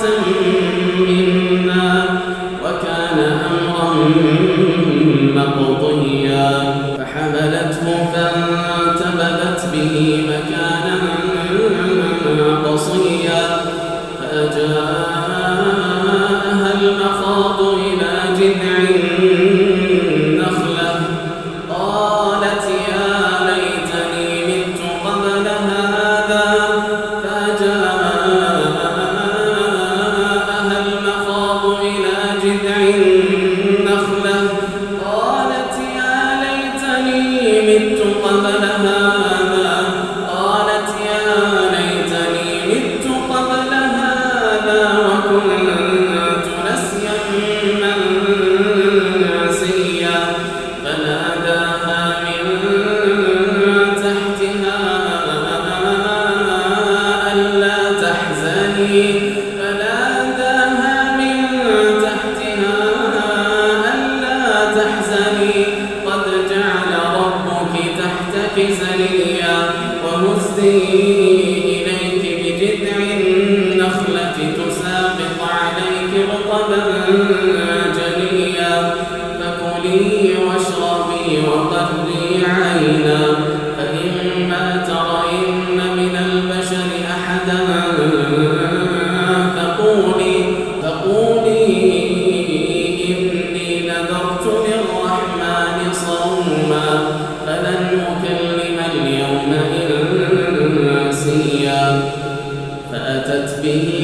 تَنْتَهِي قال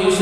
Jesús.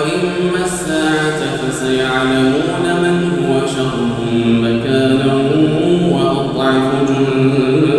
وإما الساعة فسيعلمون من هو شر مكانا وأضعف جندا.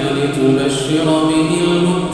هل تحس منهم